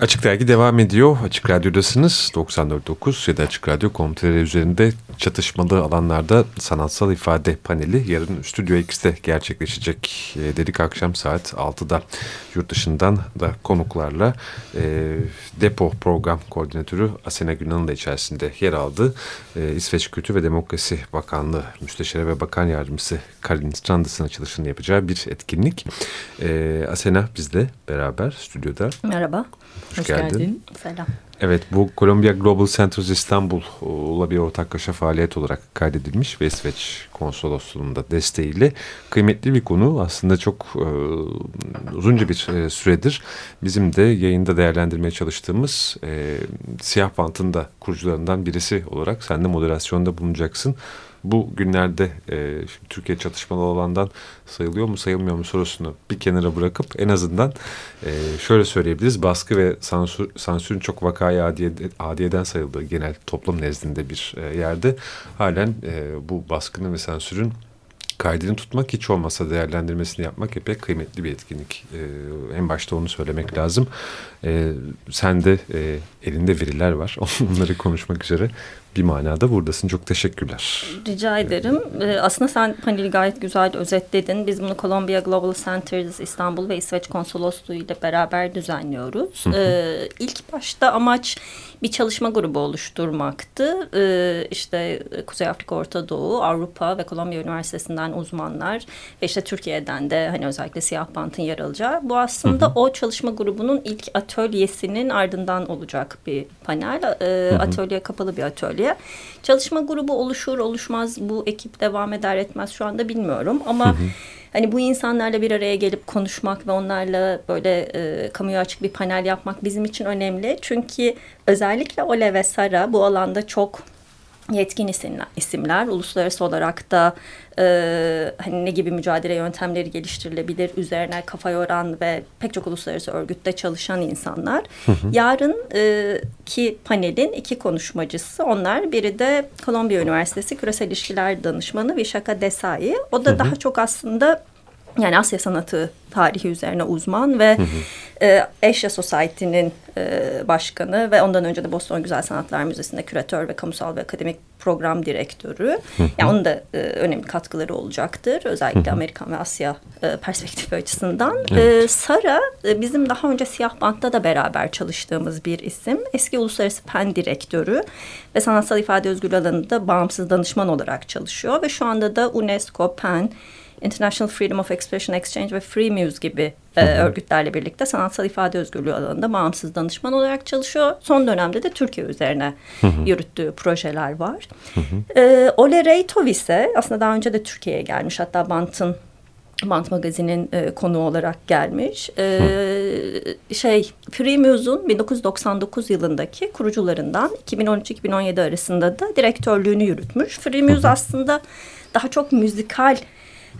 Açık Dergi devam ediyor. Açık Radyo'dasınız. 94.9 ya da Açık Radyo.com.tr üzerinde çatışmalı alanlarda sanatsal ifade paneli yarın Stüdyo X'te gerçekleşecek. E, dedik akşam saat 6'da yurt dışından da konuklarla e, depo program koordinatörü Asena Günan'ın da içerisinde yer aldı. E, İsveç Kültür ve Demokrasi Bakanlığı Müsteşare ve Bakan Yardımcısı Karin Strandas'ın açılışını yapacağı bir etkinlik. E, Asena bizle beraber stüdyoda. Merhaba. Hoş, Hoş geldin. geldin. Selam. Evet bu Columbia Global Centers İstanbul'la bir ortaklaşa faaliyet olarak kaydedilmiş ve İsveç konsolosluğunda desteğiyle kıymetli bir konu. Aslında çok e, uzunca bir e, süredir bizim de yayında değerlendirmeye çalıştığımız e, Siyah Bant'ın da kurucularından birisi olarak sen de moderasyonda bulunacaksın bu günlerde e, Türkiye çatışmalı alandan sayılıyor mu sayılmıyor mu sorusunu bir kenara bırakıp en azından e, şöyle söyleyebiliriz. Baskı ve sansür, sansürün çok vakayı adiye, adiyeden sayıldığı genel toplum nezdinde bir e, yerde halen e, bu baskının ve sansürün kaydını tutmak hiç olmasa değerlendirmesini yapmak epey kıymetli bir etkinlik. Ee, en başta onu söylemek lazım. Ee, sen de e, elinde veriler var. Onları konuşmak üzere bir manada buradasın. Çok teşekkürler. Rica ederim. Ee, aslında sen paneli gayet güzel özetledin. Biz bunu Columbia Global Centers İstanbul ve İsveç Konsolosluğu ile beraber düzenliyoruz. Ee, ilk başta amaç bir çalışma grubu oluşturmaktı. Ee, işte Kuzey Afrika, Orta Doğu, Avrupa ve Kolombiya Üniversitesi'nden uzmanlar ve işte Türkiye'den de hani özellikle siyah bantın yer alacağı. Bu aslında hı hı. o çalışma grubunun ilk atölyesinin ardından olacak bir panel. Ee, hı hı. Atölye kapalı bir atölye. Çalışma grubu oluşur oluşmaz bu ekip devam eder etmez şu anda bilmiyorum ama... Hı hı. Hani bu insanlarla bir araya gelip konuşmak ve onlarla böyle e, kamuya açık bir panel yapmak bizim için önemli. Çünkü özellikle Ole ve Sara bu alanda çok yetkin isimler, isimler uluslararası olarak da e, hani ne gibi mücadele yöntemleri geliştirilebilir üzerine kafa yoran ve pek çok uluslararası örgütte çalışan insanlar. Hı hı. Yarın e, ki panelin iki konuşmacısı onlar biri de Kolombiya Üniversitesi Küresel İlişkiler Danışmanı Vishaka Desai. O da hı hı. daha çok aslında yani Asya sanatı tarihi üzerine uzman ve hı hı. E, Asia Society'nin e, başkanı ve ondan önce de Boston Güzel Sanatlar Müzesi'nde küratör ve kamusal ve akademik program direktörü. Yani onun da e, önemli katkıları olacaktır. Özellikle. Amerikan ve Asya e, perspektifi açısından. Evet. E, Sara e, bizim daha önce Siyah Bant'ta da beraber çalıştığımız bir isim. Eski Uluslararası PEN direktörü ve sanatsal ifade özgürlüğü alanında bağımsız danışman olarak çalışıyor. Ve şu anda da UNESCO, PEN, International Freedom of Expression Exchange ve Free Muse gibi e, örgütlerle birlikte sanatsal ifade özgürlüğü alanında bağımsız danışman olarak çalışıyor. Son dönemde de Türkiye üzerine yürüttüğü projeler var. e, Ole Reytov ise aslında daha önce de Türkiye'ye gelmiş. Hatta Bant'ın Bant Magazin'in e, konu olarak gelmiş. E, şey Free Muse'un 1999 yılındaki kurucularından 2013-2017 arasında da direktörlüğünü yürütmüş. Free Muse aslında daha çok müzikal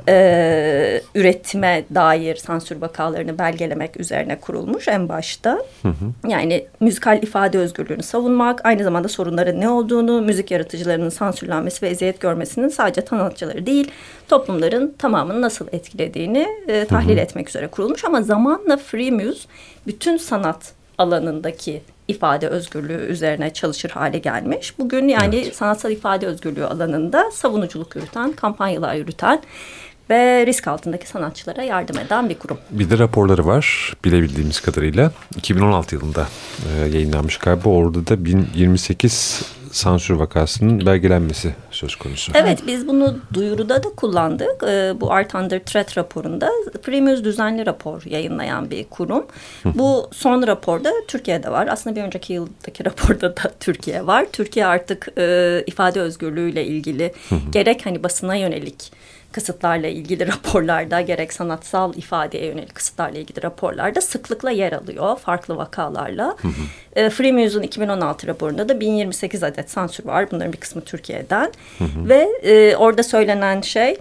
e, üretime dair sansür vakalarını belgelemek üzerine kurulmuş en başta. Hı hı. Yani müzikal ifade özgürlüğünü savunmak, aynı zamanda sorunların ne olduğunu, müzik yaratıcılarının sansürlenmesi ve eziyet görmesinin sadece sanatçıları değil, toplumların tamamını nasıl etkilediğini e, tahlil hı hı. etmek üzere kurulmuş. Ama zamanla Free Muse bütün sanat alanındaki ifade özgürlüğü üzerine çalışır hale gelmiş. Bugün yani evet. sanatsal ifade özgürlüğü alanında savunuculuk yürüten, kampanyalar yürüten ve risk altındaki sanatçılara yardım eden bir kurum. Bir de raporları var bilebildiğimiz kadarıyla. 2016 yılında e, yayınlanmış galiba. Orada da 1028 sansür vakasının belgelenmesi söz konusu. Evet biz bunu duyuruda da kullandık. Ee, bu Art Under Threat raporunda Premius düzenli rapor yayınlayan bir kurum. bu son raporda Türkiye'de var. Aslında bir önceki yıldaki raporda da Türkiye var. Türkiye artık e, ifade özgürlüğüyle ilgili gerek hani basına yönelik kısıtlarla ilgili raporlarda gerek sanatsal ifadeye yönelik kısıtlarla ilgili raporlarda sıklıkla yer alıyor farklı vakalarla. Hı hı. E, Free Muse'un 2016 raporunda da 1028 adet sansür var. Bunların bir kısmı Türkiye'den. Hı hı. Ve e, orada söylenen şey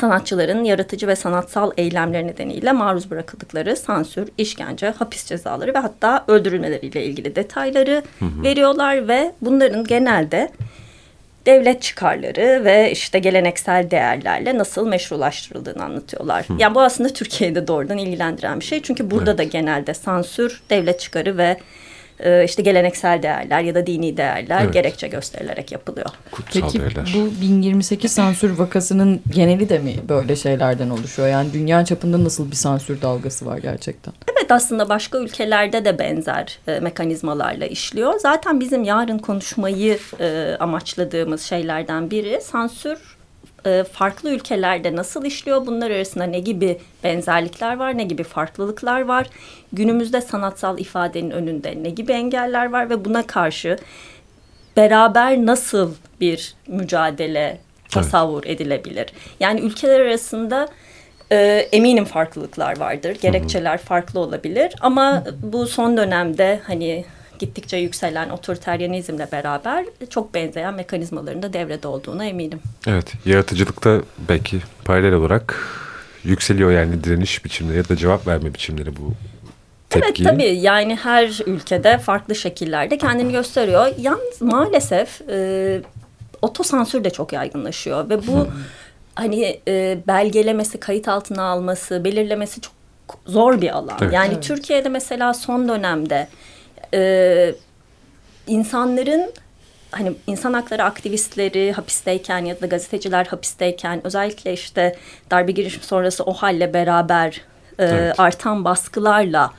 sanatçıların yaratıcı ve sanatsal eylemleri nedeniyle maruz bırakıldıkları sansür, işkence, hapis cezaları ve hatta öldürülmeleriyle ilgili detayları hı hı. veriyorlar ve bunların genelde devlet çıkarları ve işte geleneksel değerlerle nasıl meşrulaştırıldığını anlatıyorlar. Hı. Yani bu aslında Türkiye'de doğrudan ilgilendiren bir şey. Çünkü burada evet. da genelde sansür, devlet çıkarı ve e, işte geleneksel değerler ya da dini değerler evet. gerekçe gösterilerek yapılıyor. Kutsal Peki değerler. bu 1028 sansür vakasının geneli de mi böyle şeylerden oluşuyor? Yani dünya çapında nasıl bir sansür dalgası var gerçekten? Evet aslında başka ülkelerde de benzer e, mekanizmalarla işliyor. Zaten bizim yarın konuşmayı e, amaçladığımız şeylerden biri sansür e, farklı ülkelerde nasıl işliyor? Bunlar arasında ne gibi benzerlikler var, ne gibi farklılıklar var? Günümüzde sanatsal ifadenin önünde ne gibi engeller var ve buna karşı beraber nasıl bir mücadele tasavvur evet. edilebilir? Yani ülkeler arasında e, eminim farklılıklar vardır. Gerekçeler hı hı. farklı olabilir ama bu son dönemde hani gittikçe yükselen otoriteryenizmle beraber çok benzeyen mekanizmaların da devrede olduğuna eminim. Evet, yaratıcılıkta belki paralel olarak yükseliyor yani direniş biçimleri ya da cevap verme biçimleri bu tepkiyi. Evet tabii yani her ülkede farklı şekillerde kendini gösteriyor. Yalnız maalesef e, otosansür de çok yaygınlaşıyor ve bu hani e, belgelemesi, kayıt altına alması, belirlemesi çok zor bir alan. Evet. Yani evet. Türkiye'de mesela son dönemde e, insanların hani insan hakları aktivistleri hapisteyken ya da gazeteciler hapisteyken özellikle işte darbe girişimi sonrası o halle beraber e, evet. artan baskılarla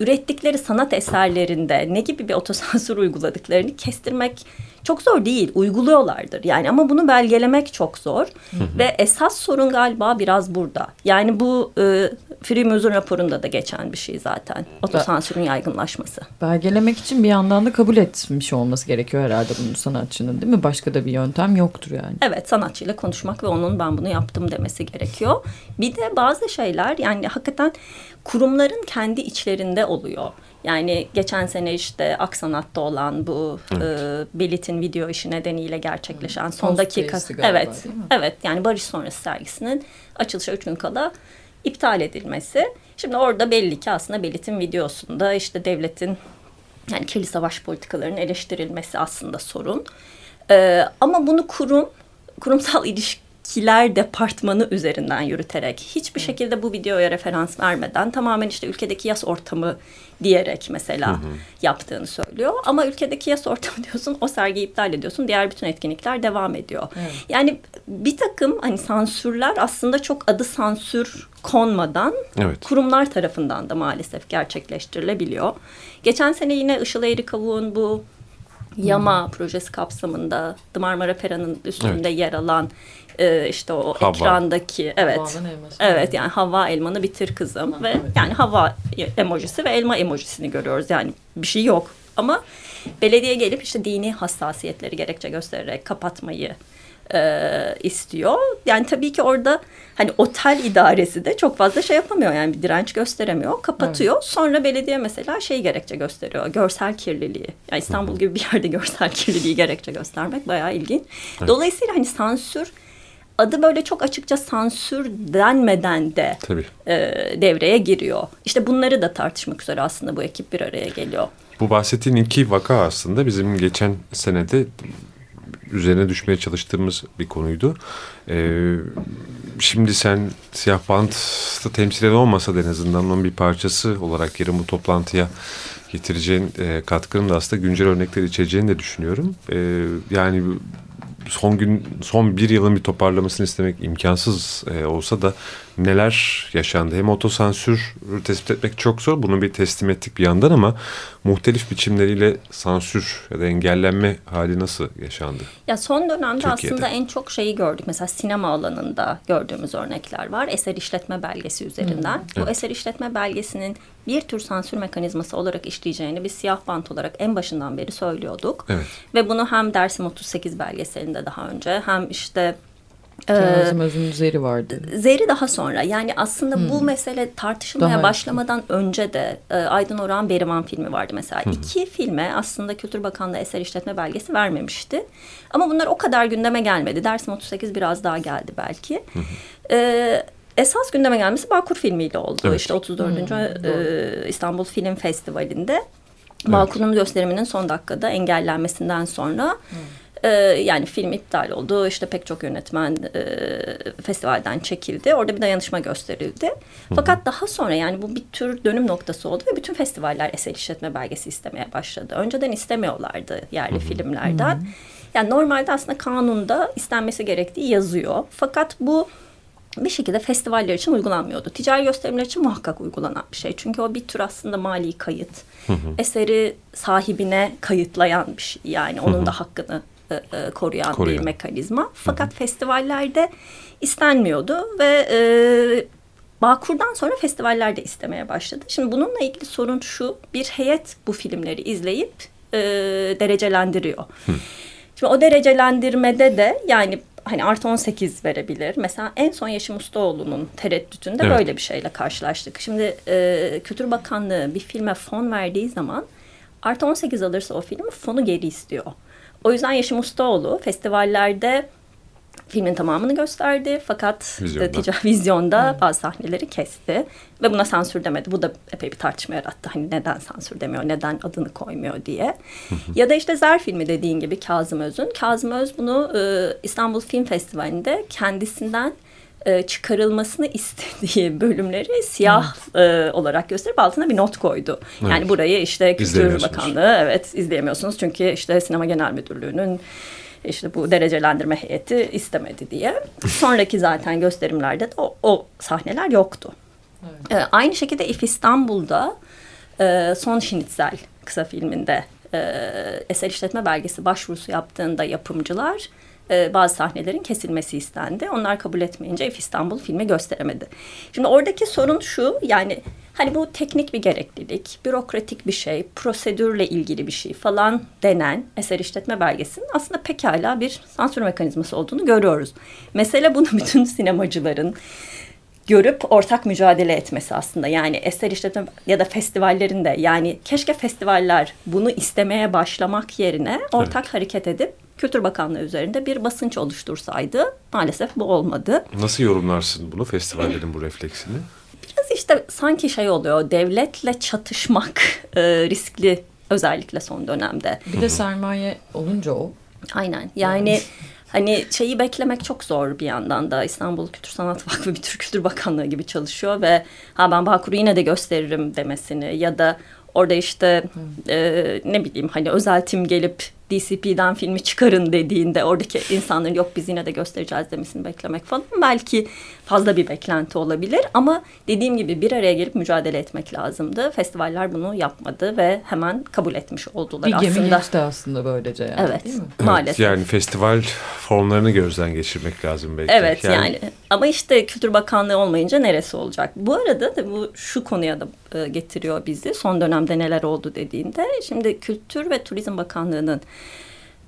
ürettikleri sanat eserlerinde ne gibi bir otosansür uyguladıklarını kestirmek çok zor değil. Uyguluyorlardır yani ama bunu belgelemek çok zor. Hı hı. Ve esas sorun galiba biraz burada. Yani bu e, Free Muse'un raporunda da geçen bir şey zaten. Otosansürün yaygınlaşması. Belgelemek için bir yandan da kabul etmiş olması gerekiyor herhalde bunun sanatçının değil mi? Başka da bir yöntem yoktur yani. Evet sanatçıyla konuşmak ve onun ben bunu yaptım demesi gerekiyor. Bir de bazı şeyler yani hakikaten kurumların kendi içlerinde oluyor. Yani geçen sene işte Aksanat'ta olan bu evet. e, Belit'in video işi nedeniyle gerçekleşen son dakika evet evet yani barış sonrası sergisinin açılışa üç gün kala iptal edilmesi. Şimdi orada belli ki aslında Belit'in videosunda işte devletin yani kirli savaş politikalarının eleştirilmesi aslında sorun. Ee, ama bunu kurum kurumsal ilişki ilişkiler departmanı üzerinden yürüterek hiçbir şekilde bu videoya referans vermeden tamamen işte ülkedeki yas ortamı diyerek mesela hı hı. yaptığını söylüyor. Ama ülkedeki yas ortamı diyorsun o sergiyi iptal ediyorsun diğer bütün etkinlikler devam ediyor. Evet. Yani bir takım hani sansürler aslında çok adı sansür konmadan evet. kurumlar tarafından da maalesef gerçekleştirilebiliyor. Geçen sene yine Işıl Eğri Kavuğ'un bu Yama hmm. projesi kapsamında The Marmara Pera'nın üstünde evet. yer alan e, işte o hava. ekrandaki evet evet yani hava elmanı bitir kızım ha, ve evet. yani hava emojisi ve elma emojisini görüyoruz yani bir şey yok ama belediye gelip işte dini hassasiyetleri gerekçe göstererek kapatmayı e, istiyor. Yani tabii ki orada hani otel idaresi de çok fazla şey yapamıyor yani bir direnç gösteremiyor. Kapatıyor. Evet. Sonra belediye mesela şey gerekçe gösteriyor. Görsel kirliliği. Yani İstanbul gibi bir yerde görsel kirliliği gerekçe göstermek bayağı ilginç. Evet. Dolayısıyla hani sansür adı böyle çok açıkça sansür denmeden de e, devreye giriyor. İşte bunları da tartışmak üzere aslında bu ekip bir araya geliyor. Bu bahsettiğin iki vaka aslında bizim geçen senede üzerine düşmeye çalıştığımız bir konuydu. Ee, şimdi sen siyah bantta temsil eden olmasa da en azından onun bir parçası olarak yarın bu toplantıya getireceğin e, katkının da aslında güncel örnekler içeceğini de düşünüyorum. E, yani son gün son bir yılın bir toparlamasını istemek imkansız e, olsa da neler yaşandı. Hem otosansür tespit etmek çok zor. Bunu bir teslim ettik bir yandan ama muhtelif biçimleriyle sansür ya da engellenme hali nasıl yaşandı? Ya son dönemde Türkiye'de. aslında en çok şeyi gördük. Mesela sinema alanında gördüğümüz örnekler var. Eser işletme belgesi üzerinden. Hmm. Bu evet. eser işletme belgesinin bir tür sansür mekanizması olarak işleyeceğini biz siyah bant olarak en başından beri söylüyorduk. Evet. Ve bunu hem Dersim 38 belgeselinde daha önce hem işte Kazım ee, Öz'ün Zeri vardı. Zeri daha sonra. Yani aslında hmm. bu mesele tartışılmaya daha başlamadan önce, önce de e, Aydın Orhan Berivan filmi vardı mesela. Hmm. İki filme aslında Kültür Bakanlığı eser işletme belgesi vermemişti. Ama bunlar o kadar gündeme gelmedi. Dersim 38 biraz daha geldi belki. Hmm. E, esas gündeme gelmesi Bağkur filmiyle oldu. Evet. İşte 34. Hmm. E, İstanbul Film Festivali'nde. Evet. Bağkur'un gösteriminin son dakikada engellenmesinden sonra... Hmm Ee, yani film iptal oldu. İşte pek çok yönetmen e, festivalden çekildi. Orada bir dayanışma gösterildi. Fakat daha sonra yani bu bir tür dönüm noktası oldu ve bütün festivaller eser işletme belgesi istemeye başladı. Önceden istemiyorlardı yerli filmlerden. Yani normalde aslında kanunda istenmesi gerektiği yazıyor. Fakat bu bir şekilde festivaller için uygulanmıyordu. Ticari gösterimler için muhakkak uygulanan bir şey. Çünkü o bir tür aslında mali kayıt. Eseri sahibine kayıtlayan bir şey. Yani onun da hakkını e, e, koruyan, Koruyan. bir mekanizma. Fakat festivallerde istenmiyordu ve e, Bağkur'dan sonra festivaller de istemeye başladı. Şimdi bununla ilgili sorun şu, bir heyet bu filmleri izleyip e, derecelendiriyor. Şimdi o derecelendirmede de yani hani artı 18 verebilir. Mesela en son Yeşim Ustaoğlu'nun tereddütünde Evet. böyle bir şeyle karşılaştık. Şimdi e, Kültür Bakanlığı bir filme fon verdiği zaman artı 18 alırsa o film fonu geri istiyor. O yüzden Yeşim Ustaoğlu festivallerde filmin tamamını gösterdi fakat Vizyonda. ticari vizyonda bazı sahneleri kesti ve buna sansür demedi. Bu da epey bir tartışma yarattı. Hani neden sansür demiyor, neden adını koymuyor diye. ya da işte Zer filmi dediğin gibi Kazım Öz'ün. Kazım Öz bunu e, İstanbul Film Festivali'nde kendisinden e, çıkarılmasını istediği bölümleri siyah e, olarak gösterip altına bir not koydu. Yani Evet. burayı işte Kültür. Bakanlığı evet izleyemiyorsunuz çünkü işte Sinema Genel Müdürlüğü'nün işte bu derecelendirme heyeti istemedi diye. Sonraki zaten gösterimlerde de o, o sahneler yoktu. Ee, aynı şekilde If İstanbul'da e, Son Şinitzel kısa filminde e, eser işletme belgesi başvurusu yaptığında yapımcılar e, bazı sahnelerin kesilmesi istendi. Onlar kabul etmeyince If İstanbul filmi gösteremedi. Şimdi oradaki sorun şu yani hani bu teknik bir gereklilik, bürokratik bir şey, prosedürle ilgili bir şey falan denen eser işletme belgesinin aslında pekala bir sansür mekanizması olduğunu görüyoruz. Mesele bunu bütün sinemacıların görüp ortak mücadele etmesi aslında. Yani eser işletme ya da festivallerinde yani keşke festivaller bunu istemeye başlamak yerine ortak hareket edip Kültür Bakanlığı üzerinde bir basınç oluştursaydı maalesef bu olmadı. Nasıl yorumlarsın bunu festivallerin bu refleksini? Biraz işte sanki şey oluyor devletle çatışmak e, riskli özellikle son dönemde. Bir de sermaye olunca o. Aynen. Yani hani şeyi beklemek çok zor bir yandan da. İstanbul Kültür Sanat Vakfı bir Türk Kültür Bakanlığı gibi çalışıyor ve ha ben Bağkur'u yine de gösteririm. demesini ya da orada işte e, ne bileyim hani özel tim gelip DCP'den filmi çıkarın dediğinde oradaki insanların yok biz yine de göstereceğiz. demesini beklemek falan. Belki fazla bir beklenti olabilir ama dediğim gibi bir araya gelip mücadele etmek lazımdı. Festivaller bunu yapmadı ve hemen kabul etmiş oldular Bir gemi aslında. geçti aslında böylece yani Evet. değil mi? Evet, Maalesef. yani festival formlarını gözden geçirmek lazım belki. Evet yani, ama işte Kültür Bakanlığı olmayınca neresi olacak? Bu arada da bu şu konuya da e, getiriyor bizi. Son dönemde neler oldu dediğinde. Şimdi Kültür ve Turizm Bakanlığı'nın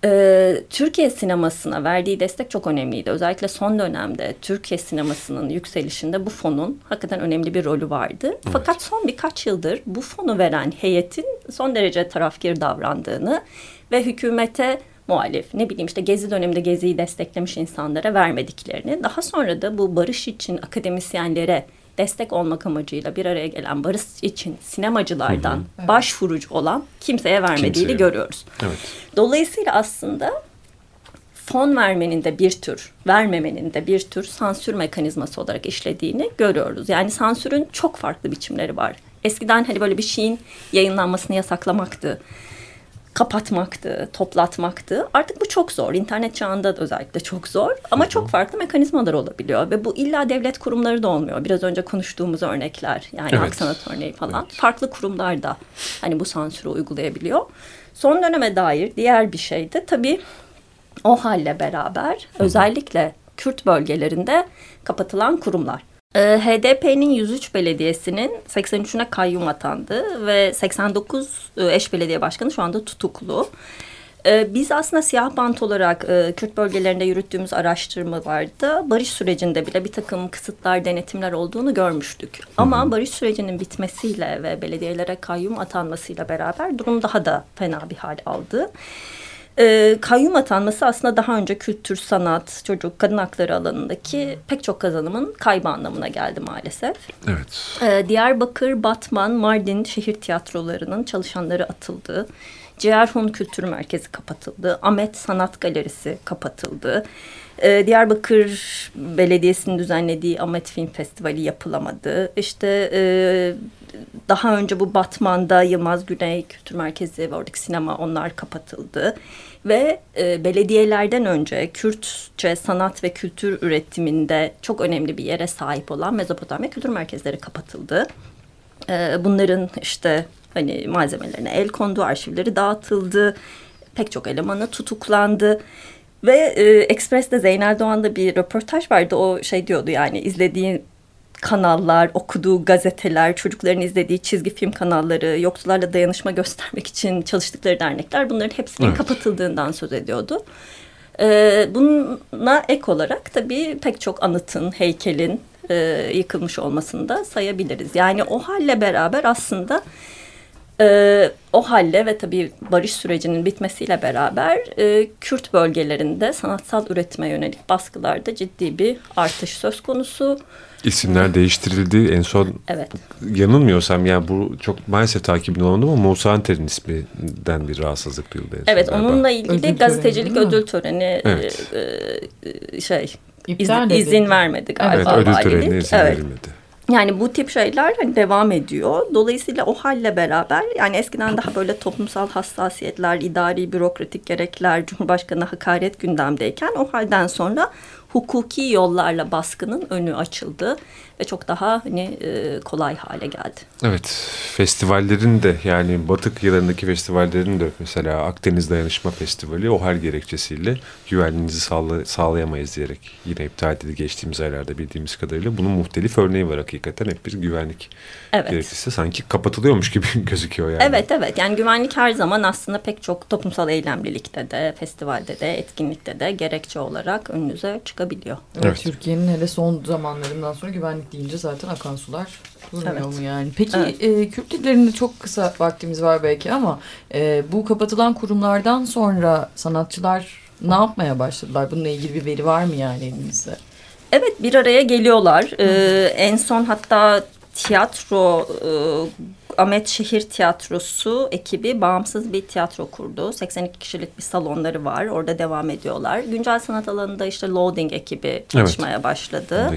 e, Türkiye sinemasına verdiği destek çok önemliydi. Özellikle son dönemde Türkiye sinemasının yükselişinde bu fonun hakikaten önemli bir rolü vardı. Fakat son birkaç yıldır bu fonu veren heyetin son derece tarafkir davrandığını ve hükümete muhalif ne bileyim işte Gezi döneminde Gezi'yi desteklemiş insanlara vermediklerini daha sonra da bu barış için akademisyenlere destek olmak amacıyla bir araya gelen barış için sinemacılardan başvurucu olan kimseye vermediğini Kimseye. görüyoruz. Evet. Dolayısıyla aslında fon vermenin de bir tür, vermemenin de bir tür sansür mekanizması olarak işlediğini görüyoruz. Yani sansürün çok farklı biçimleri var. Eskiden hani böyle bir şeyin yayınlanmasını yasaklamaktı, kapatmaktı, toplatmaktı. Artık bu çok zor. İnternet çağında da özellikle çok zor. Ama çok farklı mekanizmalar olabiliyor. Ve bu illa devlet kurumları da olmuyor. Biraz önce konuştuğumuz örnekler yani Evet. halk sanat örneği falan. Farklı kurumlar da hani bu sansürü uygulayabiliyor. Son döneme dair diğer bir şey de tabii o halle beraber özellikle Kürt bölgelerinde kapatılan kurumlar. Ee, HDP'nin 103 belediyesinin 83'üne kayyum atandı ve 89 e, eş belediye başkanı şu anda tutuklu. Ee, Biz aslında siyah bant olarak e, Kürt bölgelerinde yürüttüğümüz araştırmalarda barış sürecinde bile bir takım kısıtlar, denetimler olduğunu görmüştük. Ama barış sürecinin bitmesiyle ve belediyelere kayyum atanmasıyla beraber durum daha da fena bir hal aldı. E, kayyum atanması aslında daha önce kültür, sanat, çocuk, kadın hakları alanındaki pek çok kazanımın kaybı anlamına geldi maalesef. Evet. E, Diyarbakır, Batman, Mardin şehir tiyatrolarının çalışanları atıldı. Ceyerhun Kültür Merkezi kapatıldı. Ahmet Sanat Galerisi kapatıldı. Ee, Diyarbakır Belediyesi'nin düzenlediği Ahmet Film Festivali yapılamadı. İşte e, daha önce bu Batman'da Yılmaz Güney Kültür Merkezi ve oradaki sinema onlar kapatıldı. Ve e, belediyelerden önce Kürtçe sanat ve kültür üretiminde çok önemli bir yere sahip olan Mezopotamya Kültür Merkezleri kapatıldı. E, bunların işte hani malzemelerine el kondu, arşivleri dağıtıldı. Pek çok elemanı tutuklandı. Ve e, Express'te Zeynel Doğan'da bir röportaj vardı. O şey diyordu yani izlediği kanallar, okuduğu gazeteler, çocukların izlediği çizgi film kanalları, yoksullarla dayanışma göstermek için çalıştıkları dernekler bunların hepsinin evet. kapatıldığından söz ediyordu. Ee, buna ek olarak tabii pek çok anıtın, heykelin e, yıkılmış olmasını da sayabiliriz. Yani o halle beraber aslında e, o halle ve tabii barış sürecinin bitmesiyle beraber e, Kürt bölgelerinde sanatsal üretime yönelik baskılarda ciddi bir artış söz konusu. İsimler değiştirildi. En son evet. yanılmıyorsam yani bu çok maalesef takibini olmadı ama Musa Anter'in isminden bir rahatsızlık duyuldu. Evet galiba. onunla ilgili ödül gazetecilik töreni, ödül töreni evet. e, e, şey iz, izin vermedi galiba. Evet ödül törenine izin evet. verilmedi. Yani bu tip şeyler hani devam ediyor. Dolayısıyla o halle beraber yani eskiden daha böyle toplumsal hassasiyetler, idari bürokratik gerekler, Cumhurbaşkanı hakaret gündemdeyken o halden sonra hukuki yollarla baskının önü açıldı ve çok daha hani e, kolay hale geldi. Evet, festivallerin de yani Batı kıyılarındaki festivallerin de mesela Akdeniz Dayanışma Festivali o her gerekçesiyle güvenliğinizi sağla, sağlayamayız diyerek yine iptal edildi geçtiğimiz aylarda bildiğimiz kadarıyla. Bunun muhtelif örneği var hakikaten hep bir güvenlik evet. gerekçesi sanki kapatılıyormuş gibi gözüküyor yani. Evet evet yani güvenlik her zaman aslında pek çok toplumsal eylemlilikte de festivalde de etkinlikte de gerekçe olarak önünüze çıkabiliyor. Evet, evet. Türkiye'nin hele son zamanlarından sonra güvenlik deyince zaten akan sular durmuyor evet. mu yani? Peki evet. e, Kürt dillerinde çok kısa vaktimiz var belki ama e, bu kapatılan kurumlardan sonra sanatçılar ne yapmaya başladılar? Bununla ilgili bir veri var mı yani elinizde? Evet bir araya geliyorlar. Ee, en son hatta tiyatro e, Ahmet Şehir Tiyatrosu ekibi bağımsız bir tiyatro kurdu. 82 kişilik bir salonları var. Orada devam ediyorlar. Güncel sanat alanında işte Loading ekibi çalışmaya evet. başladı.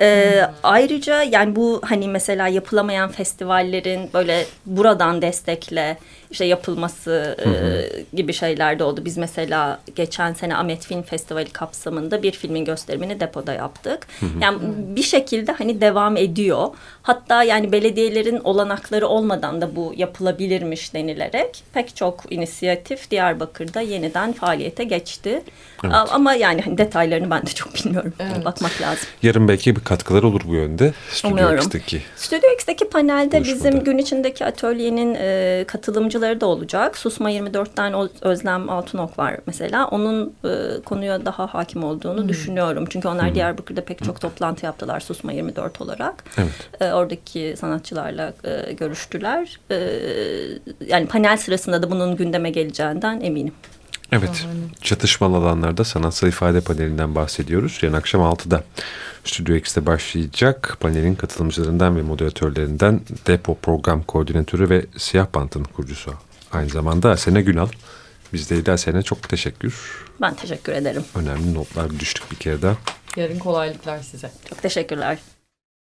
Ee, ayrıca yani bu hani mesela yapılamayan festivallerin böyle buradan destekle işte yapılması hı hı. E, gibi şeyler de oldu. Biz mesela geçen sene Ahmet Film Festivali kapsamında bir filmin gösterimini depoda yaptık. Hı hı. Yani bir şekilde hani devam ediyor. Hatta yani belediyelerin olanakları olmadan da bu yapılabilirmiş denilerek pek çok inisiyatif Diyarbakır'da yeniden faaliyete geçti. Evet. Ama yani hani detaylarını ben de çok bilmiyorum. Evet. Bakmak lazım. Yarın belki bir katkılar olur bu yönde. Stüdyo X'teki. Stüdyo X'teki panelde buluşmada. bizim gün içindeki atölyenin e, katılımcıları da olacak. Susma 24'ten Özlem Altınok var mesela. Onun e, konuya daha hakim olduğunu hmm. düşünüyorum. Çünkü onlar hmm. Diyarbakır'da pek çok toplantı yaptılar Susma 24 olarak. Evet. E, oradaki sanatçılarla e, görüştüler. E, yani panel sırasında da bunun gündeme geleceğinden eminim. Evet, çatışmalı alanlarda sanatsal ifade panelinden bahsediyoruz. Yarın akşam 6'da Stüdyo X'te başlayacak. Panelin katılımcılarından ve moderatörlerinden Depo Program Koordinatörü ve Siyah Bant'ın kurucusu. Aynı zamanda Asena Günal. Bizdeydi Asena çok teşekkür. Ben teşekkür ederim. Önemli notlar düştük bir kere daha. Yarın kolaylıklar size. Çok teşekkürler.